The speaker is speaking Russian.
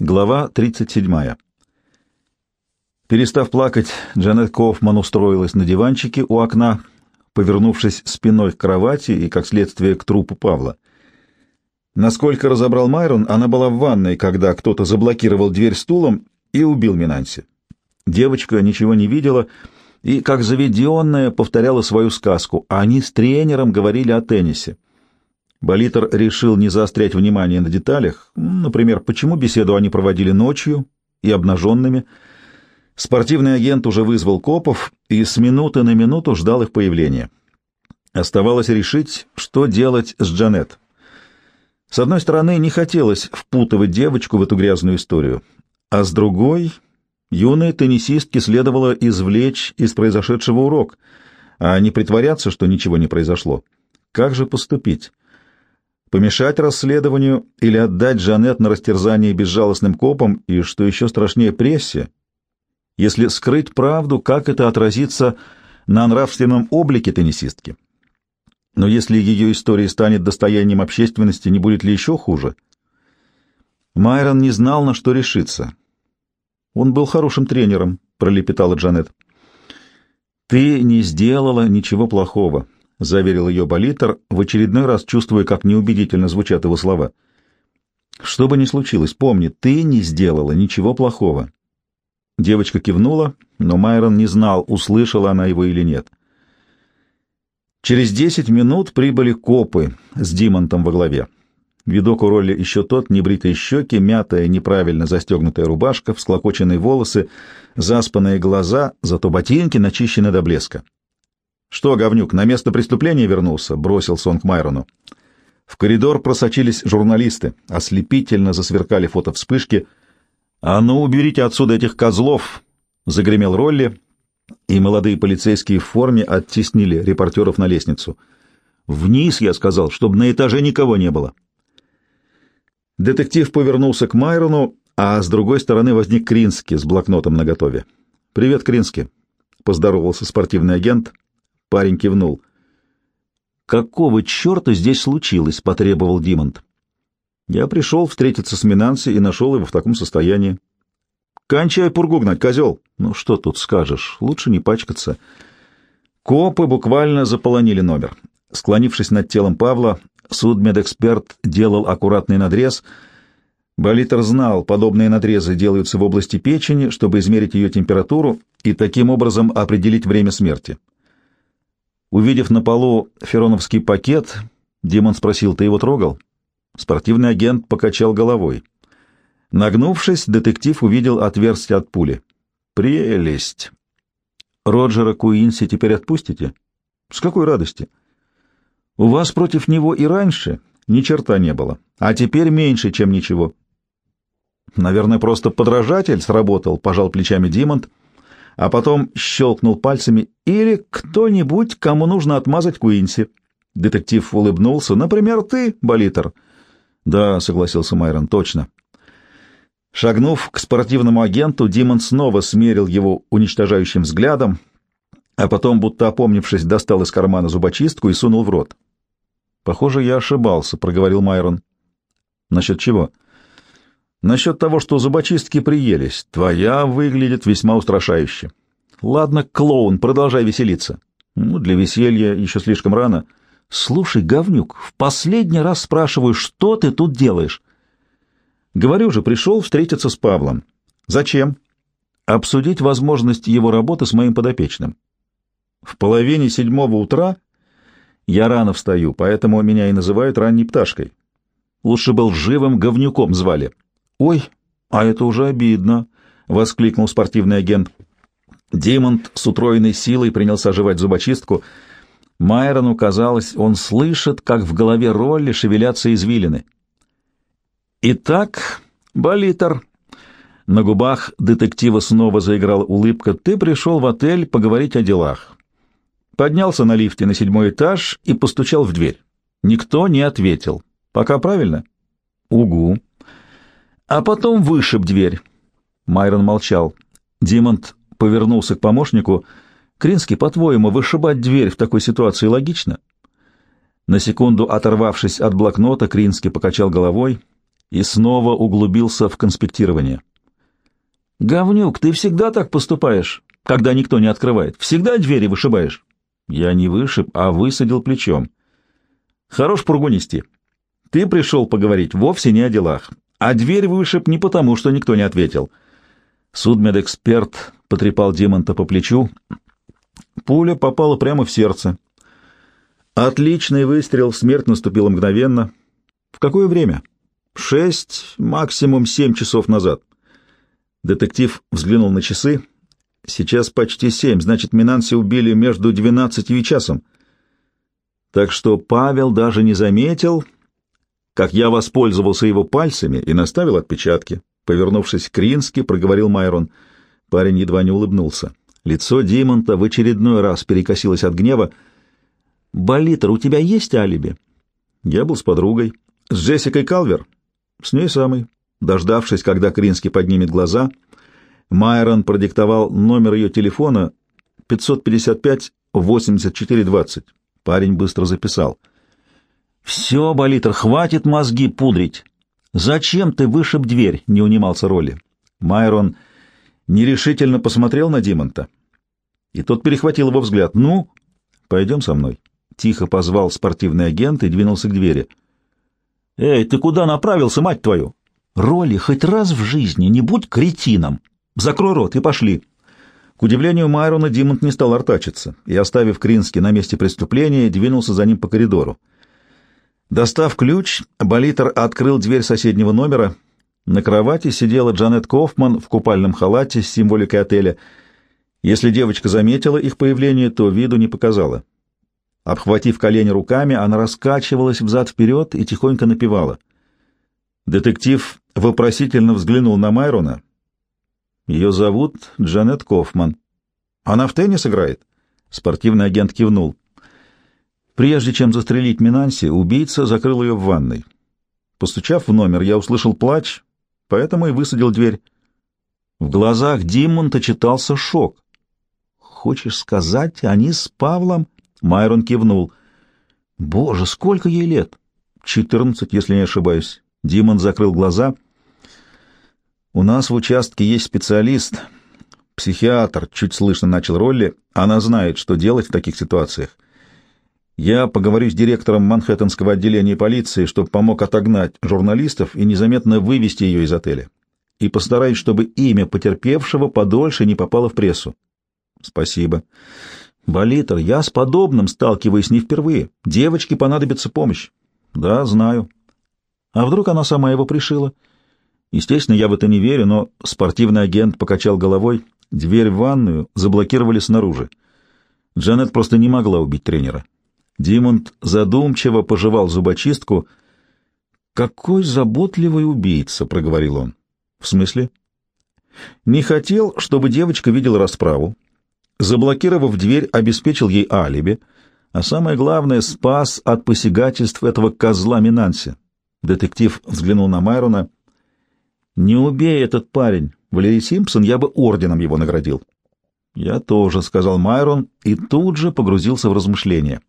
Глава 37. Перестав плакать, Джанет Кофман устроилась на диванчике у окна, повернувшись спиной к кровати и, как следствие, к трупу Павла. Насколько разобрал Майрон, она была в ванной, когда кто-то заблокировал дверь стулом и убил Минанси. Девочка ничего не видела и, как заведенная, повторяла свою сказку, а они с тренером говорили о теннисе. Болитер решил не заострять внимание на деталях, например, почему беседу они проводили ночью и обнаженными. Спортивный агент уже вызвал копов и с минуты на минуту ждал их появления. Оставалось решить, что делать с Джанет. С одной стороны, не хотелось впутывать девочку в эту грязную историю, а с другой, юной теннисистке следовало извлечь из произошедшего урок, а не притворяться, что ничего не произошло. Как же поступить? Помешать расследованию или отдать Жанет на растерзание безжалостным копам и, что еще страшнее, прессе? Если скрыть правду, как это отразится на нравственном облике теннисистки? Но если ее история станет достоянием общественности, не будет ли еще хуже? Майрон не знал, на что решиться. Он был хорошим тренером, пролепетала Джанет. Ты не сделала ничего плохого, — заверил ее Болитер, в очередной раз чувствуя, как неубедительно звучат его слова. «Что бы ни случилось, помни, ты не сделала ничего плохого». Девочка кивнула, но Майрон не знал, услышала она его или нет. Через десять минут прибыли копы с Димонтом во главе. Видок у роли еще тот, небритые щеки, мятая, неправильно застегнутая рубашка, всклокоченные волосы, заспанные глаза, зато ботинки начищены до блеска. «Что, говнюк, на место преступления вернулся?» — бросился он к Майрону. В коридор просочились журналисты, ослепительно засверкали фотовспышки. «А ну, уберите отсюда этих козлов!» — загремел Ролли, и молодые полицейские в форме оттеснили репортеров на лестницу. «Вниз!» — я сказал, чтобы на этаже никого не было. Детектив повернулся к Майрону, а с другой стороны возник Крински с блокнотом наготове. «Привет, Крински!» — поздоровался спортивный агент — Парень кивнул. «Какого черта здесь случилось?» — потребовал Димонт. «Я пришел встретиться с Минанси и нашел его в таком состоянии». «Кончай пургу гнать, козел!» «Ну что тут скажешь? Лучше не пачкаться». Копы буквально заполонили номер. Склонившись над телом Павла, судмедэксперт делал аккуратный надрез. Болитер знал, подобные надрезы делаются в области печени, чтобы измерить ее температуру и таким образом определить время смерти. Увидев на полу фероновский пакет, Димон спросил, «Ты его трогал?» Спортивный агент покачал головой. Нагнувшись, детектив увидел отверстие от пули. «Прелесть!» «Роджера Куинси теперь отпустите?» «С какой радости?» «У вас против него и раньше ни черта не было, а теперь меньше, чем ничего». «Наверное, просто подражатель сработал», — пожал плечами Димонт а потом щелкнул пальцами, или кто-нибудь, кому нужно отмазать Куинси. Детектив улыбнулся. «Например, ты, Болитер». «Да», — согласился Майрон, — «точно». Шагнув к спортивному агенту, Димон снова смерил его уничтожающим взглядом, а потом, будто опомнившись, достал из кармана зубочистку и сунул в рот. «Похоже, я ошибался», — проговорил Майрон. «Насчет чего?» Насчет того, что зубочистки приелись, твоя выглядит весьма устрашающе. Ладно, клоун, продолжай веселиться. Ну, для веселья еще слишком рано. Слушай, говнюк, в последний раз спрашиваю, что ты тут делаешь? Говорю же, пришел встретиться с Павлом. Зачем? Обсудить возможность его работы с моим подопечным. В половине седьмого утра я рано встаю, поэтому меня и называют ранней пташкой. Лучше был живым говнюком звали. «Ой, а это уже обидно!» — воскликнул спортивный агент. Димонд с утроенной силой принялся жевать зубочистку. Майрону казалось, он слышит, как в голове Ролли шевелятся извилины. «Итак, Болитер...» На губах детектива снова заиграла улыбка. «Ты пришел в отель поговорить о делах. Поднялся на лифте на седьмой этаж и постучал в дверь. Никто не ответил. Пока правильно?» «Угу», а потом вышиб дверь. Майрон молчал. Димонт повернулся к помощнику. «Кринский, по-твоему, вышибать дверь в такой ситуации логично?» На секунду оторвавшись от блокнота, Кринский покачал головой. и снова углубился в конспектирование. «Говнюк, ты всегда так поступаешь, когда никто не открывает. Всегда двери вышибаешь». «Я не вышиб, а высадил плечом». «Хорош пургу нести. Ты пришел поговорить вовсе не о делах, а дверь вышиб не потому, что никто не ответил». Судмедэксперт потрепал Димонта по плечу. Пуля попала прямо в сердце. Отличный выстрел, смерть наступила мгновенно. В какое время? Шесть, максимум семь часов назад. Детектив взглянул на часы. Сейчас почти семь, значит, Минанси убили между двенадцатью и часом. Так что Павел даже не заметил, как я воспользовался его пальцами и наставил отпечатки. Повернувшись к Рински, проговорил Майрон. Парень едва не улыбнулся. Лицо Димонта в очередной раз перекосилось от гнева. «Болитер, у тебя есть алиби?» «Я был с подругой. С Джессикой Калвер?» «С ней самой. Дождавшись, когда Кринский поднимет глаза, Майрон продиктовал номер ее телефона 555-8420. Парень быстро записал. «Все, Болитер, хватит мозги пудрить. Зачем ты вышиб дверь?» — не унимался Ролли. Майрон нерешительно посмотрел на Димонта, и тот перехватил его взгляд. «Ну, пойдем со мной». Тихо позвал спортивный агент и двинулся к двери. «Эй, ты куда направился, мать твою?» Роли хоть раз в жизни не будь кретином. Закрой рот и пошли. К удивлению Майрона, Димонт не стал артачиться и, оставив Крински на месте преступления, двинулся за ним по коридору. Достав ключ, Болитер открыл дверь соседнего номера. На кровати сидела Джанет Кофман в купальном халате с символикой отеля. Если девочка заметила их появление, то виду не показала. Обхватив колени руками, она раскачивалась взад-вперед и тихонько напевала. Детектив вопросительно взглянул на Майрона. Ее зовут Джанет Кофман. Она в теннис играет? Спортивный агент кивнул. Прежде чем застрелить Минанси, убийца закрыл ее в ванной. Постучав в номер, я услышал плач, поэтому и высадил дверь. В глазах Диммонта читался шок. «Хочешь сказать, они с Павлом?» Майрон кивнул. «Боже, сколько ей лет?» «Четырнадцать, если не ошибаюсь». Димон закрыл глаза. «У нас в участке есть специалист, психиатр», — чуть слышно начал Ролли. «Она знает, что делать в таких ситуациях. Я поговорю с директором Манхэттенского отделения полиции, чтобы помог отогнать журналистов и незаметно вывести ее из отеля. И постараюсь, чтобы имя потерпевшего подольше не попало в прессу». «Спасибо». «Болитер, я с подобным сталкиваюсь не впервые. Девочке понадобится помощь». «Да, знаю». А вдруг она сама его пришила? Естественно, я в это не верю, но спортивный агент покачал головой. Дверь в ванную заблокировали снаружи. Джанет просто не могла убить тренера. Димонд задумчиво пожевал зубочистку. «Какой заботливый убийца!» — проговорил он. «В смысле?» «Не хотел, чтобы девочка видела расправу. Заблокировав дверь, обеспечил ей алиби, а самое главное — спас от посягательств этого козла Минанси. Детектив взглянул на Майрона. «Не убей этот парень. Валерий Симпсон, я бы орденом его наградил». «Я тоже», — сказал Майрон, и тут же погрузился в размышления.